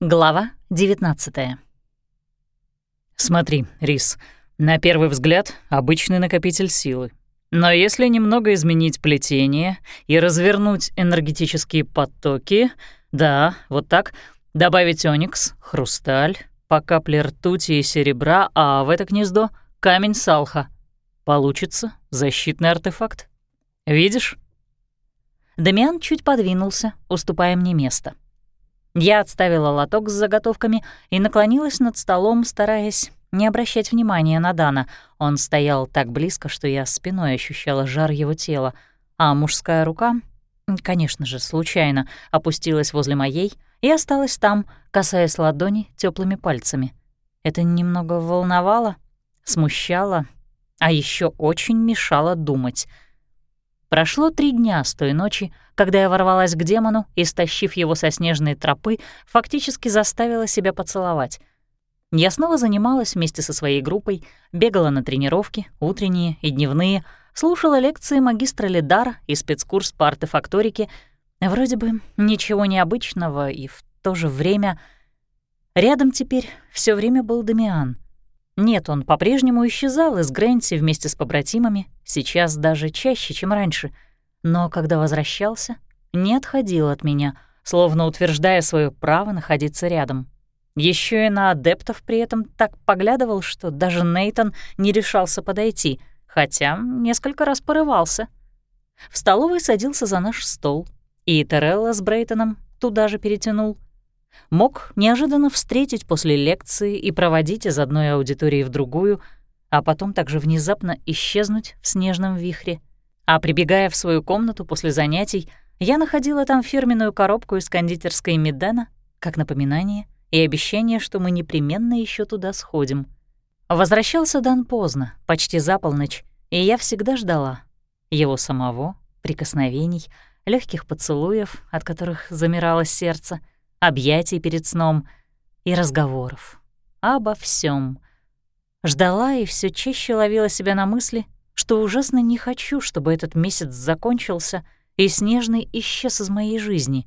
Глава 19 Смотри, Рис, на первый взгляд обычный накопитель силы. Но если немного изменить плетение и развернуть энергетические потоки, да, вот так, добавить оникс, хрусталь, по капле ртути и серебра, а в это гнездо — камень салха. Получится защитный артефакт. Видишь? Дамиан чуть подвинулся, уступая мне место. — я отставила лоток с заготовками и наклонилась над столом, стараясь не обращать внимания на Дана. Он стоял так близко, что я спиной ощущала жар его тела, а мужская рука, конечно же, случайно, опустилась возле моей и осталась там, касаясь ладони теплыми пальцами. Это немного волновало, смущало, а еще очень мешало думать — Прошло три дня с той ночи, когда я ворвалась к демону и, стащив его со снежной тропы, фактически заставила себя поцеловать. Я снова занималась вместе со своей группой, бегала на тренировки, утренние и дневные, слушала лекции магистра Ледара и спецкурс по артефакторике. Вроде бы ничего необычного, и в то же время... Рядом теперь все время был Дамиан — нет, он по-прежнему исчезал из Грэнси вместе с побратимами, сейчас даже чаще, чем раньше. Но когда возвращался, не отходил от меня, словно утверждая свое право находиться рядом. Еще и на адептов при этом так поглядывал, что даже Нейтон не решался подойти, хотя несколько раз порывался. В столовой садился за наш стол, и Терелла с Брейтоном туда же перетянул — мог неожиданно встретить после лекции и проводить из одной аудитории в другую, а потом также внезапно исчезнуть в снежном вихре. А прибегая в свою комнату после занятий, я находила там фирменную коробку из кондитерской Медена, как напоминание и обещание, что мы непременно еще туда сходим. Возвращался Дан поздно, почти за полночь, и я всегда ждала его самого, прикосновений, легких поцелуев, от которых замирало сердце — объятий перед сном и разговоров. Обо всем. Ждала и все чаще ловила себя на мысли, что ужасно не хочу, чтобы этот месяц закончился и Снежный исчез из моей жизни.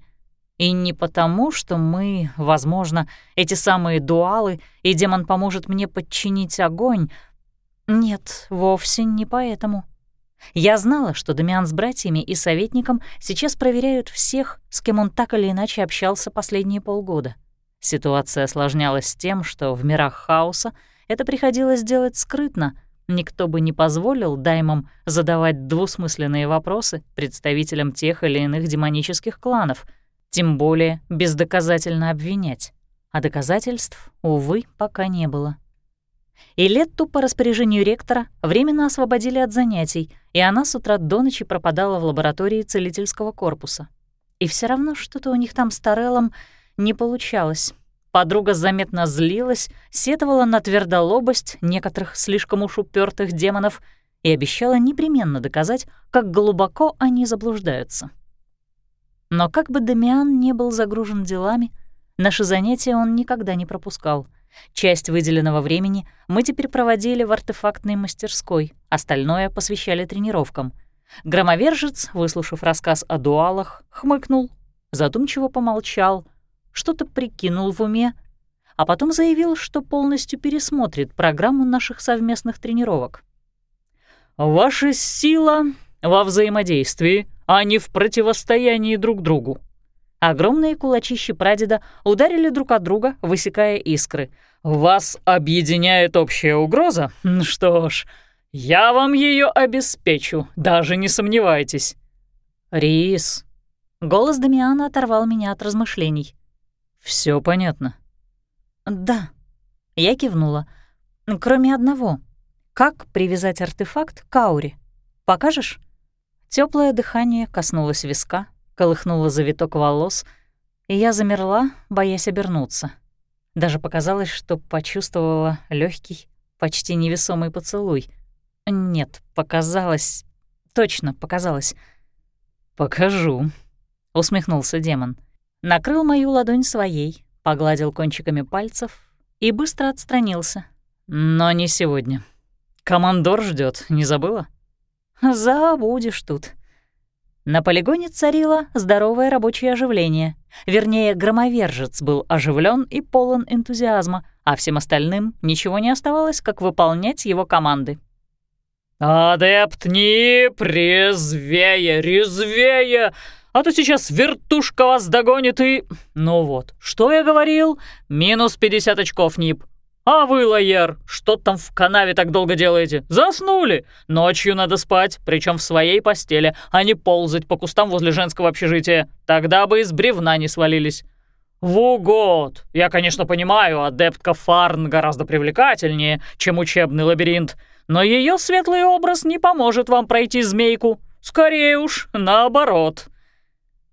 И не потому, что мы, возможно, эти самые дуалы, и демон поможет мне подчинить огонь. Нет, вовсе не поэтому. Я знала, что Дамиан с братьями и советником сейчас проверяют всех, с кем он так или иначе общался последние полгода. Ситуация осложнялась тем, что в мирах хаоса это приходилось делать скрытно. Никто бы не позволил даймам задавать двусмысленные вопросы представителям тех или иных демонических кланов, тем более бездоказательно обвинять. А доказательств, увы, пока не было. И Летту по распоряжению ректора временно освободили от занятий, и она с утра до ночи пропадала в лаборатории целительского корпуса. И все равно что-то у них там с Тореллом не получалось. Подруга заметно злилась, сетовала на твердолобость некоторых слишком уж упертых демонов и обещала непременно доказать, как глубоко они заблуждаются. Но как бы Дамиан не был загружен делами, наши занятия он никогда не пропускал — Часть выделенного времени мы теперь проводили в артефактной мастерской, остальное посвящали тренировкам. Громовержец, выслушав рассказ о дуалах, хмыкнул, задумчиво помолчал, что-то прикинул в уме, а потом заявил, что полностью пересмотрит программу наших совместных тренировок. «Ваша сила во взаимодействии, а не в противостоянии друг другу», Огромные кулачищи прадеда ударили друг от друга, высекая искры. «Вас объединяет общая угроза? Что ж, я вам ее обеспечу, даже не сомневайтесь». «Рис». Голос Дамиана оторвал меня от размышлений. Все понятно». «Да». Я кивнула. «Кроме одного. Как привязать артефакт к ауре? Покажешь?» Теплое дыхание коснулось виска, колыхнула завиток волос, и я замерла, боясь обернуться. Даже показалось, что почувствовала легкий, почти невесомый поцелуй. Нет, показалось... Точно, показалось. «Покажу», — усмехнулся демон. Накрыл мою ладонь своей, погладил кончиками пальцев и быстро отстранился. «Но не сегодня. Командор ждет, не забыла?» «Забудешь тут», на полигоне царило здоровое рабочее оживление. Вернее, громовержец был оживлен и полон энтузиазма, а всем остальным ничего не оставалось, как выполнять его команды. «Адепт, не резвее, резвее! А то сейчас вертушка вас догонит и... Ну вот, что я говорил? Минус 50 очков, Нип. А вы, Лайер, что там в канаве так долго делаете? Заснули? Ночью надо спать, причем в своей постели, а не ползать по кустам возле женского общежития. Тогда бы из бревна не свалились. «Вугод! Я, конечно, понимаю, адептка Фарн гораздо привлекательнее, чем учебный лабиринт, но ее светлый образ не поможет вам пройти змейку. Скорее уж, наоборот».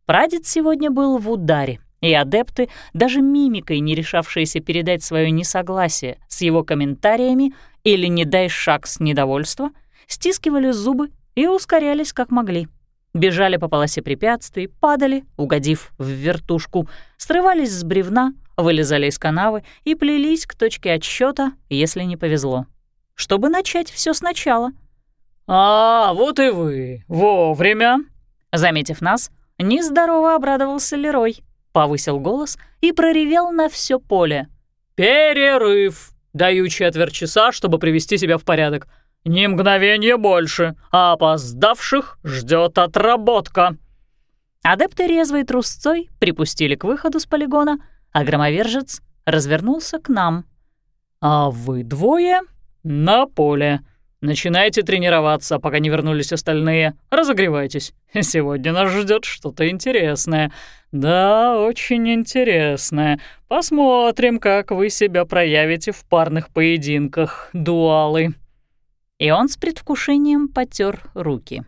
Прадед сегодня был в ударе, и адепты, даже мимикой не решавшиеся передать свое несогласие с его комментариями или не дай шаг с недовольства, стискивали зубы и ускорялись как могли. Бежали по полосе препятствий, падали, угодив в вертушку, срывались с бревна, вылезали из канавы и плелись к точке отсчета, если не повезло чтобы начать все сначала. «А, вот и вы! Вовремя!» Заметив нас, нездорово обрадовался Лерой, повысил голос и проревел на все поле. «Перерыв! Даю четверть часа, чтобы привести себя в порядок. Ни мгновение больше, а опоздавших ждет отработка!» Адепты резвой трусцой припустили к выходу с полигона, а громовержец развернулся к нам. «А вы двое «На поле. Начинайте тренироваться, пока не вернулись остальные. Разогревайтесь. Сегодня нас ждет что-то интересное. Да, очень интересное. Посмотрим, как вы себя проявите в парных поединках, дуалы». И он с предвкушением потер руки.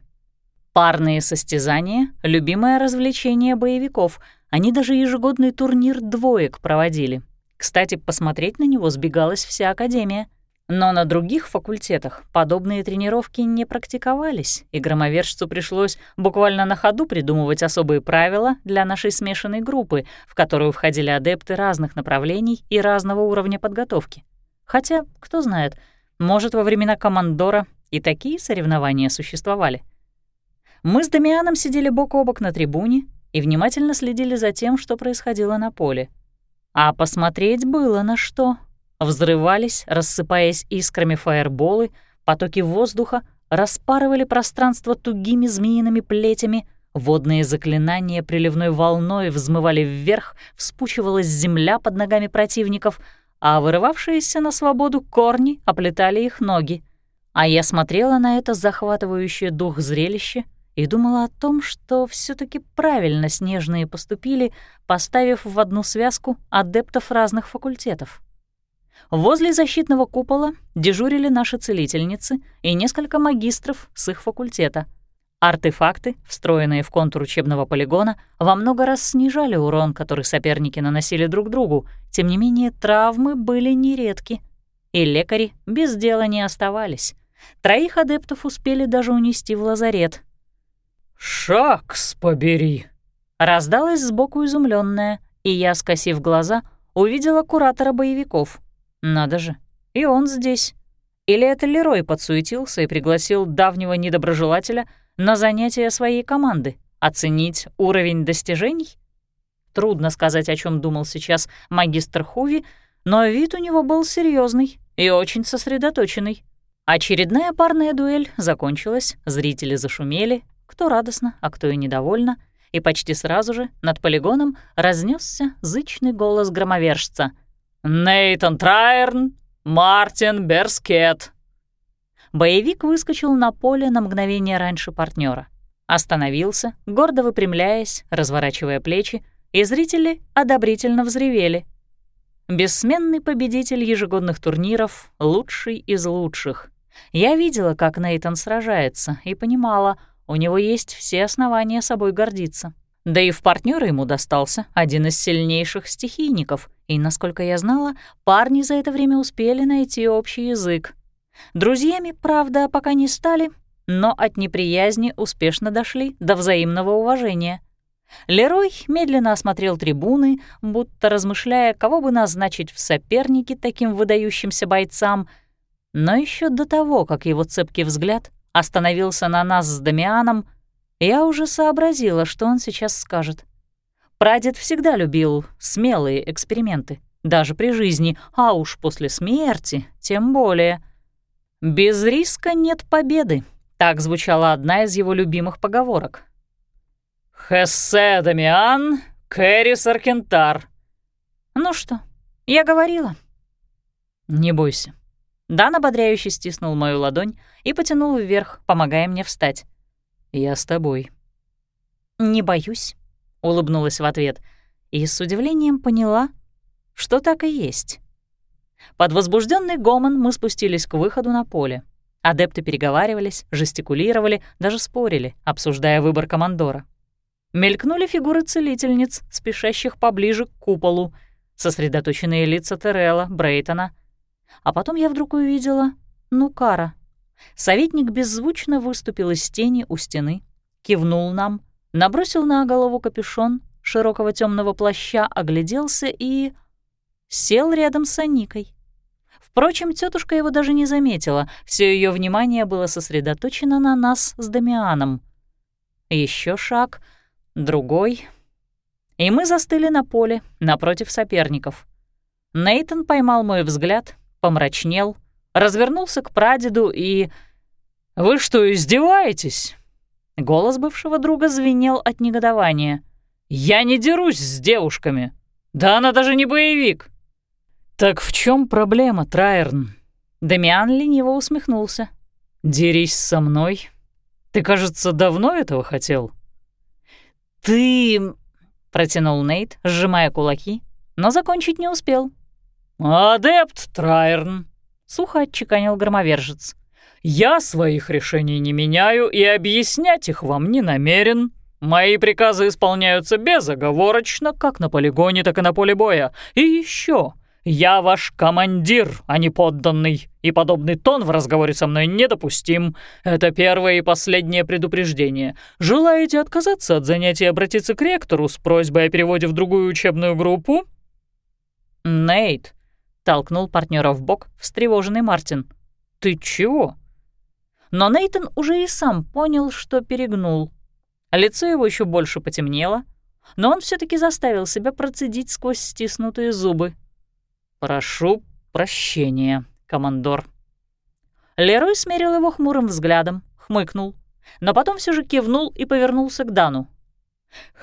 Парные состязания — любимое развлечение боевиков. Они даже ежегодный турнир двоек проводили. Кстати, посмотреть на него сбегалась вся Академия — но на других факультетах подобные тренировки не практиковались, и громовержцу пришлось буквально на ходу придумывать особые правила для нашей смешанной группы, в которую входили адепты разных направлений и разного уровня подготовки. Хотя, кто знает, может, во времена командора и такие соревнования существовали. Мы с Дамианом сидели бок о бок на трибуне и внимательно следили за тем, что происходило на поле. А посмотреть было на что. Взрывались, рассыпаясь искрами фаерболы, потоки воздуха распарывали пространство тугими змеиными плетями, водные заклинания приливной волной взмывали вверх, вспучивалась земля под ногами противников, а вырывавшиеся на свободу корни оплетали их ноги. А я смотрела на это захватывающее дух зрелище и думала о том, что все таки правильно снежные поступили, поставив в одну связку адептов разных факультетов. Возле защитного купола дежурили наши целительницы и несколько магистров с их факультета. Артефакты, встроенные в контур учебного полигона, во много раз снижали урон, который соперники наносили друг другу, тем не менее травмы были нередки. И лекари без дела не оставались. Троих адептов успели даже унести в лазарет. «Шакс побери!» Раздалась сбоку изумленная, и я, скосив глаза, увидела куратора боевиков — надо же, и он здесь. Или это Лерой подсуетился и пригласил давнего недоброжелателя на занятия своей команды, оценить уровень достижений? Трудно сказать, о чем думал сейчас магистр Хуви, но вид у него был серьезный и очень сосредоточенный. Очередная парная дуэль закончилась, зрители зашумели, кто радостно, а кто и недовольно, и почти сразу же над полигоном разнесся зычный голос громовержца — Нейтан Трайерн, Мартин Берскет». Боевик выскочил на поле на мгновение раньше партнера, Остановился, гордо выпрямляясь, разворачивая плечи, и зрители одобрительно взревели. Бессменный победитель ежегодных турниров, лучший из лучших. Я видела, как Нейтан сражается, и понимала, у него есть все основания собой гордиться. Да и в партнера ему достался один из сильнейших стихийников, и, насколько я знала, парни за это время успели найти общий язык. Друзьями, правда, пока не стали, но от неприязни успешно дошли до взаимного уважения. Лерой медленно осмотрел трибуны, будто размышляя, кого бы назначить в соперники таким выдающимся бойцам, но еще до того, как его цепкий взгляд остановился на нас с Дамианом, я уже сообразила, что он сейчас скажет. Прадед всегда любил смелые эксперименты, даже при жизни, а уж после смерти тем более. «Без риска нет победы», — так звучала одна из его любимых поговорок. «Хессе Дамиан, Кэрис Аркентар». «Ну что, я говорила». «Не бойся». Дан ободряюще стиснул мою ладонь и потянул вверх, помогая мне встать. «Я с тобой». «Не боюсь», — улыбнулась в ответ, и с удивлением поняла, что так и есть. Под возбужденный гомон мы спустились к выходу на поле. Адепты переговаривались, жестикулировали, даже спорили, обсуждая выбор командора. Мелькнули фигуры целительниц, спешащих поближе к куполу, сосредоточенные лица Террелла, Брейтона. А потом я вдруг увидела Нукара. Советник беззвучно выступил из тени у стены, кивнул нам, набросил на голову капюшон широкого темного плаща, огляделся и... сел рядом с Аникой. Впрочем, тетушка его даже не заметила, все ее внимание было сосредоточено на нас с Дамианом. Еще шаг, другой, и мы застыли на поле напротив соперников. Нейтон поймал мой взгляд, помрачнел, развернулся к прадеду и... «Вы что, издеваетесь?» Голос бывшего друга звенел от негодования. «Я не дерусь с девушками. Да она даже не боевик». «Так в чем проблема, Трайерн?» Дамиан лениво усмехнулся. «Дерись со мной. Ты, кажется, давно этого хотел?» «Ты...» — протянул Нейт, сжимая кулаки, но закончить не успел. «Адепт Трайерн», — сухо отчеканил громовержец. Я своих решений не меняю и объяснять их вам не намерен. Мои приказы исполняются безоговорочно, как на полигоне, так и на поле боя. И еще, я ваш командир, а не подданный, и подобный тон в разговоре со мной недопустим. Это первое и последнее предупреждение. Желаете отказаться от занятий и обратиться к ректору с просьбой о переводе в другую учебную группу? Нейт, толкнул партнера в бок встревоженный Мартин. Ты чего? Но Нейтон уже и сам понял, что перегнул. Лицо его еще больше потемнело, но он все таки заставил себя процедить сквозь стиснутые зубы. «Прошу прощения, командор». Лерой смерил его хмурым взглядом, хмыкнул, но потом все же кивнул и повернулся к Дану.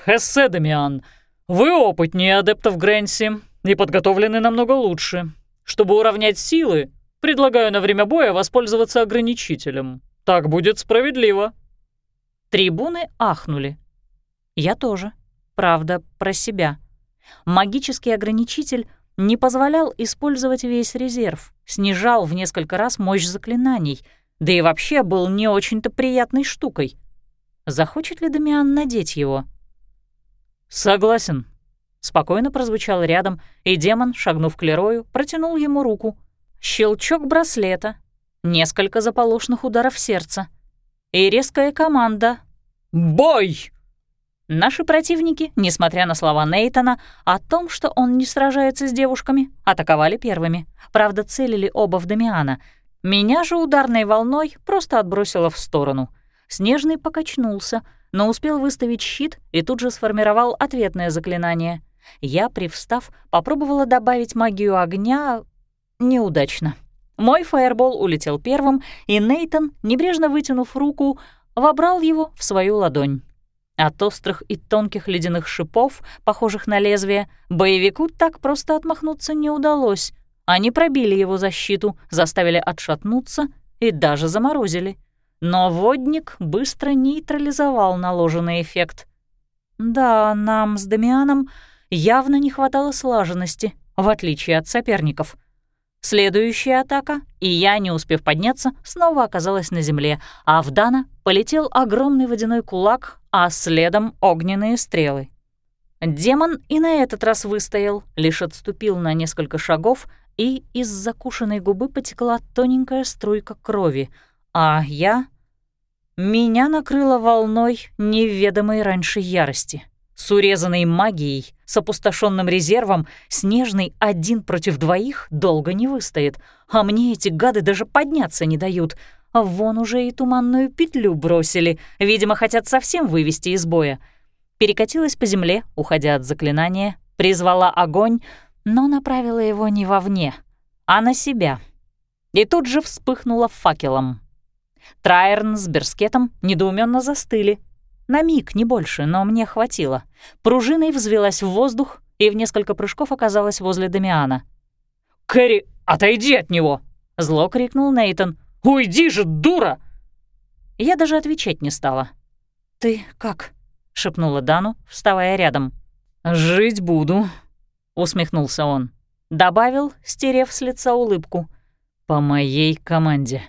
«Хессе, Дамиан, вы опытнее адептов Грэнси и подготовлены намного лучше. Чтобы уравнять силы, Предлагаю на время боя воспользоваться ограничителем. Так будет справедливо». Трибуны ахнули. Я тоже. Правда, про себя. Магический ограничитель не позволял использовать весь резерв, снижал в несколько раз мощь заклинаний, да и вообще был не очень-то приятной штукой. Захочет ли Дамиан надеть его? «Согласен», — спокойно прозвучал рядом, и демон, шагнув к Лерою, протянул ему руку. Щелчок браслета, несколько заполошных ударов сердца и резкая команда «Бой!». Наши противники, несмотря на слова Нейтона о том, что он не сражается с девушками, атаковали первыми. Правда, целили оба в Дамиана. Меня же ударной волной просто отбросило в сторону. Снежный покачнулся, но успел выставить щит и тут же сформировал ответное заклинание. Я, привстав, попробовала добавить магию огня, Неудачно. Мой фаербол улетел первым, и Нейтон, небрежно вытянув руку, вобрал его в свою ладонь. От острых и тонких ледяных шипов, похожих на лезвие, боевику так просто отмахнуться не удалось. Они пробили его защиту, заставили отшатнуться и даже заморозили. Но водник быстро нейтрализовал наложенный эффект. Да, нам с Дамианом явно не хватало слаженности, в отличие от соперников — Следующая атака, и я, не успев подняться, снова оказалась на земле, а в Дана полетел огромный водяной кулак, а следом огненные стрелы. Демон и на этот раз выстоял, лишь отступил на несколько шагов, и из закушенной губы потекла тоненькая струйка крови, а я... Меня накрыло волной неведомой раньше ярости с урезанной магией, с опустошенным резервом, Снежный один против двоих долго не выстоит, а мне эти гады даже подняться не дают. вон уже и туманную петлю бросили, видимо, хотят совсем вывести из боя. перекатилась по земле, уходя от заклинания, призвала огонь, но направила его не вовне, а на себя. И тут же вспыхнула факелом. Трайерн с Берскетом недоуменно застыли. На миг, не больше, но мне хватило. Пружиной взвелась в воздух и в несколько прыжков оказалась возле Дамиана. «Кэрри, отойди от него!» — зло крикнул Нейтон. «Уйди же, дура!» Я даже отвечать не стала. «Ты как?» — шепнула Дану, вставая рядом. «Жить буду», — усмехнулся он. Добавил, стерев с лица улыбку. «По моей команде».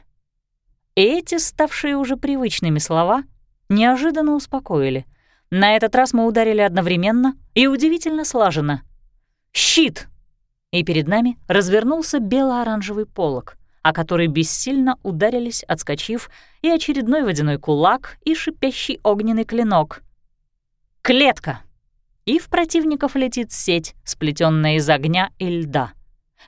Эти, ставшие уже привычными слова, неожиданно успокоили. На этот раз мы ударили одновременно и удивительно слаженно. «Щит!» И перед нами развернулся бело-оранжевый полог, о который бессильно ударились, отскочив, и очередной водяной кулак, и шипящий огненный клинок. «Клетка!» И в противников летит сеть, сплетенная из огня и льда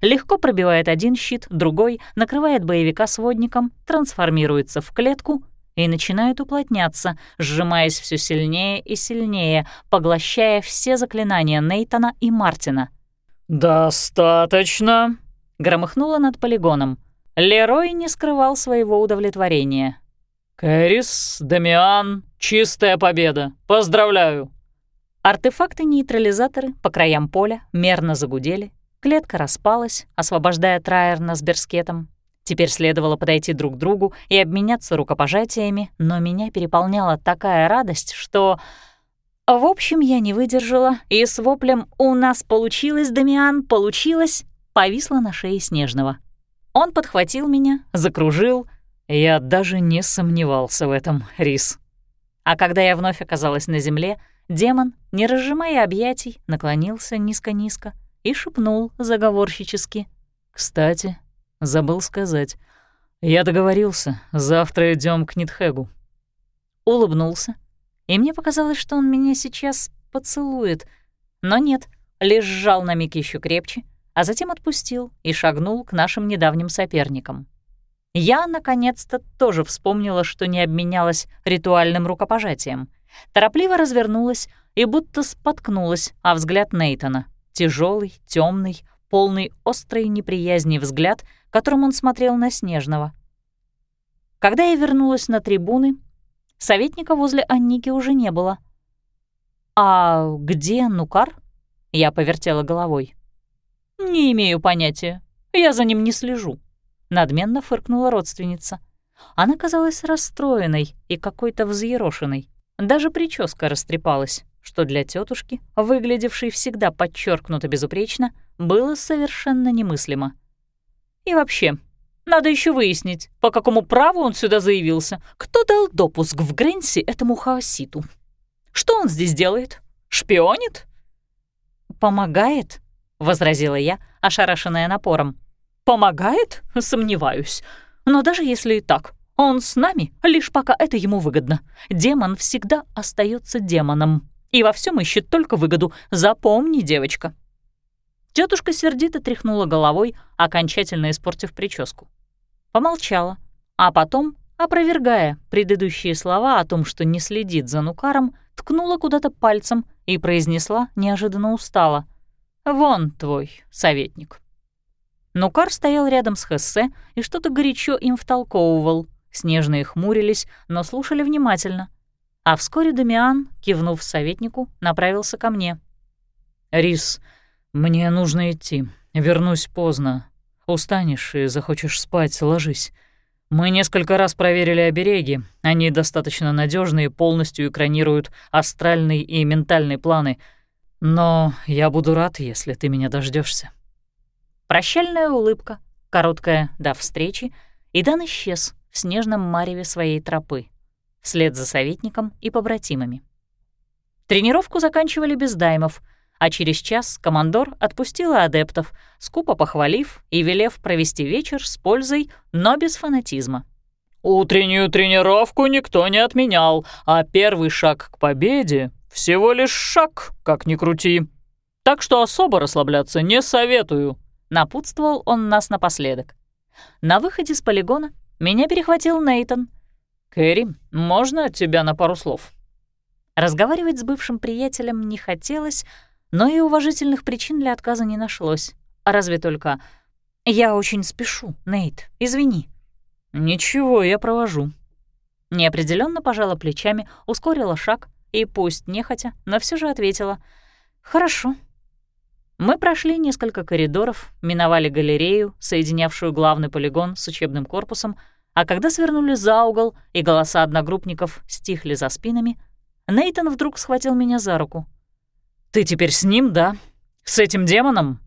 легко пробивает один щит, другой, накрывает боевика сводником, трансформируется в клетку и начинает уплотняться, сжимаясь все сильнее и сильнее, поглощая все заклинания Нейтона и Мартина. «Достаточно!» — громыхнуло над полигоном. Лерой не скрывал своего удовлетворения. «Кэрис, Дамиан, чистая победа! Поздравляю!» Артефакты-нейтрализаторы по краям поля мерно загудели, Клетка распалась, освобождая Трайерна с Берскетом. Теперь следовало подойти друг к другу и обменяться рукопожатиями, но меня переполняла такая радость, что... В общем, я не выдержала и с воплем «У нас получилось, Дамиан, получилось!» повисла на шее Снежного. Он подхватил меня, закружил. Я даже не сомневался в этом, Рис. А когда я вновь оказалась на земле, демон, не разжимая объятий, наклонился низко-низко, и шепнул заговорщически. «Кстати, забыл сказать. Я договорился, завтра идем к Нитхегу». Улыбнулся, и мне показалось, что он меня сейчас поцелует. Но нет, лишь сжал на миг еще крепче, а затем отпустил и шагнул к нашим недавним соперникам. Я, наконец-то, тоже вспомнила, что не обменялась ритуальным рукопожатием. Торопливо развернулась и будто споткнулась о взгляд Нейтона — тяжелый, темный, полный острой неприязни взгляд, которым он смотрел на Снежного. Когда я вернулась на трибуны, советника возле Анники уже не было. «А где Нукар?» — я повертела головой. «Не имею понятия. Я за ним не слежу», — надменно фыркнула родственница. Она казалась расстроенной и какой-то взъерошенной. Даже прическа растрепалась что для тетушки, выглядевшей всегда подчеркнуто безупречно, было совершенно немыслимо. И вообще, надо еще выяснить, по какому праву он сюда заявился, кто дал допуск в Гренси этому хаоситу. Что он здесь делает? Шпионит? «Помогает?» — возразила я, ошарашенная напором. «Помогает? Сомневаюсь. Но даже если и так, он с нами, лишь пока это ему выгодно. Демон всегда остается демоном и во всем ищет только выгоду. Запомни, девочка». Тетушка сердито тряхнула головой, окончательно испортив прическу. Помолчала, а потом, опровергая предыдущие слова о том, что не следит за Нукаром, ткнула куда-то пальцем и произнесла неожиданно устало. «Вон твой советник». Нукар стоял рядом с Хессе и что-то горячо им втолковывал. Снежные хмурились, но слушали внимательно — а вскоре Дамиан, кивнув советнику, направился ко мне. «Рис, мне нужно идти. Вернусь поздно. Устанешь и захочешь спать, ложись. Мы несколько раз проверили обереги. Они достаточно надежные, полностью экранируют астральный и ментальный планы. Но я буду рад, если ты меня дождешься. Прощальная улыбка, короткая «до встречи», и Дан исчез в снежном мареве своей тропы вслед за советником и побратимами. Тренировку заканчивали без даймов, а через час командор отпустила адептов, скупо похвалив и велев провести вечер с пользой, но без фанатизма. «Утреннюю тренировку никто не отменял, а первый шаг к победе — всего лишь шаг, как ни крути. Так что особо расслабляться не советую», — напутствовал он нас напоследок. На выходе с полигона меня перехватил Нейтон — «Кэрри, можно от тебя на пару слов?» Разговаривать с бывшим приятелем не хотелось, но и уважительных причин для отказа не нашлось. А разве только «Я очень спешу, Нейт, извини». «Ничего, я провожу». Неопределенно пожала плечами, ускорила шаг и, пусть нехотя, но все же ответила «Хорошо». Мы прошли несколько коридоров, миновали галерею, соединявшую главный полигон с учебным корпусом, а когда свернули за угол и голоса одногруппников стихли за спинами, Нейтон вдруг схватил меня за руку. «Ты теперь с ним, да? С этим демоном?»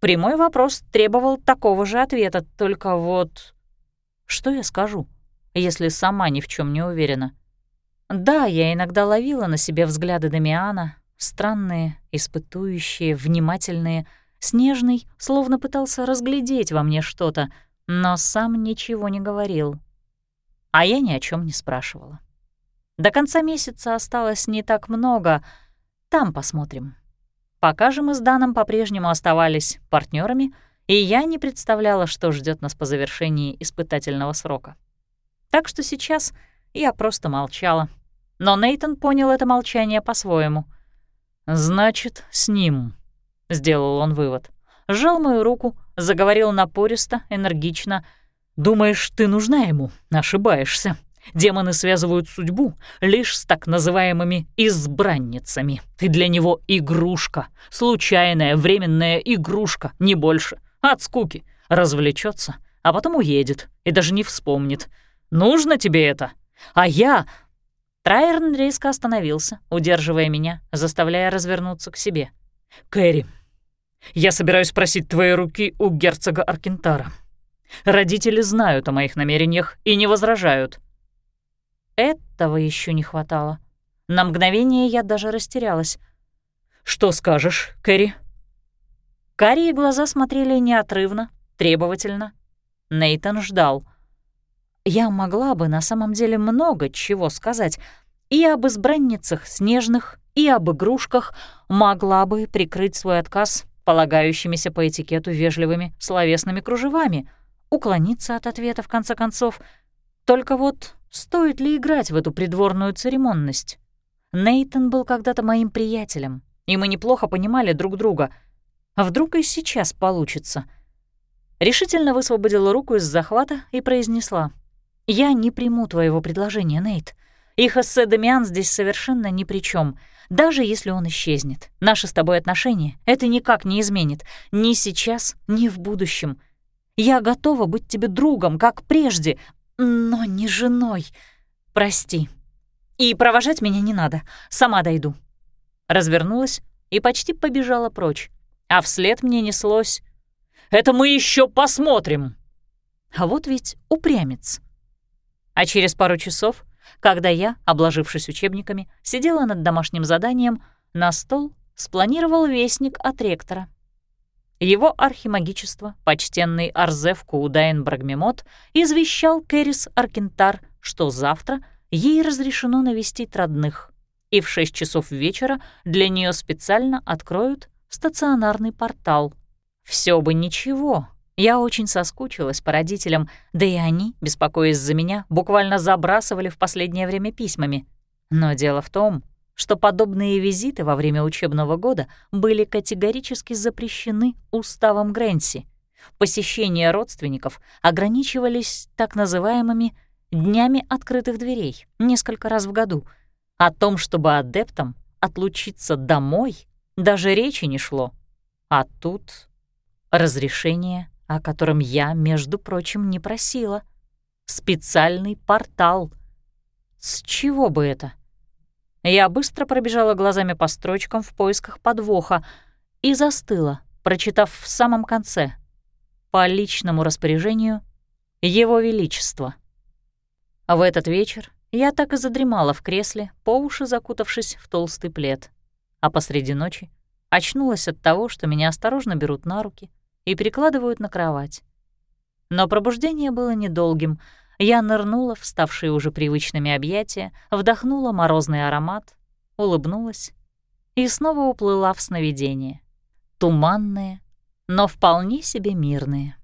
Прямой вопрос требовал такого же ответа, только вот... Что я скажу, если сама ни в чем не уверена? Да, я иногда ловила на себе взгляды Дамиана, странные, испытующие, внимательные. Снежный словно пытался разглядеть во мне что-то, но сам ничего не говорил. А я ни о чем не спрашивала. До конца месяца осталось не так много. Там посмотрим. Пока же мы с Даном по-прежнему оставались партнерами, и я не представляла, что ждет нас по завершении испытательного срока. Так что сейчас я просто молчала. Но Нейтон понял это молчание по-своему. «Значит, с ним», — сделал он вывод. Сжал мою руку, заговорил напористо, энергично. «Думаешь, ты нужна ему? Ошибаешься. Демоны связывают судьбу лишь с так называемыми избранницами. Ты для него игрушка, случайная, временная игрушка, не больше. От скуки. Развлечется, а потом уедет и даже не вспомнит. Нужно тебе это? А я...» Трайерн резко остановился, удерживая меня, заставляя развернуться к себе. «Кэрри, я собираюсь просить твоей руки у герцога Аркентара. Родители знают о моих намерениях и не возражают. Этого еще не хватало. На мгновение я даже растерялась. «Что скажешь, Кэрри?» Карие глаза смотрели неотрывно, требовательно. Нейтан ждал. Я могла бы на самом деле много чего сказать. И об избранницах снежных, и об игрушках могла бы прикрыть свой отказ полагающимися по этикету вежливыми словесными кружевами, уклониться от ответа в конце концов. Только вот Стоит ли играть в эту придворную церемонность? Нейтон был когда-то моим приятелем, и мы неплохо понимали друг друга. А вдруг и сейчас получится? Решительно высвободила руку из захвата и произнесла. «Я не приму твоего предложения, Нейт. И Хоссе Дамиан здесь совершенно ни при чем. Даже если он исчезнет, наши с тобой отношения это никак не изменит. Ни сейчас, ни в будущем. Я готова быть тебе другом, как прежде, но не женой. Прости. И провожать меня не надо, сама дойду. Развернулась и почти побежала прочь, а вслед мне неслось «Это мы еще посмотрим!» А вот ведь упрямец. А через пару часов, когда я, обложившись учебниками, сидела над домашним заданием, на стол спланировал вестник от ректора. Его архимагичество, почтенный Арзев Куудайн Брагмемот, извещал Кэрис Аркентар, что завтра ей разрешено навестить родных, и в 6 часов вечера для нее специально откроют стационарный портал. Все бы ничего, я очень соскучилась по родителям, да и они, беспокоясь за меня, буквально забрасывали в последнее время письмами. Но дело в том, что подобные визиты во время учебного года были категорически запрещены уставом Грэнси. Посещения родственников ограничивались так называемыми «днями открытых дверей» несколько раз в году. О том, чтобы адептам отлучиться домой, даже речи не шло. А тут разрешение, о котором я, между прочим, не просила. Специальный портал. С чего бы это? Я быстро пробежала глазами по строчкам в поисках подвоха и застыла, прочитав в самом конце «По личному распоряжению Его Величества». А в этот вечер я так и задремала в кресле, по уши закутавшись в толстый плед, а посреди ночи очнулась от того, что меня осторожно берут на руки и перекладывают на кровать. Но пробуждение было недолгим — я нырнула в ставшие уже привычными объятия, вдохнула морозный аромат, улыбнулась и снова уплыла в сновидение. Туманное, но вполне себе мирное.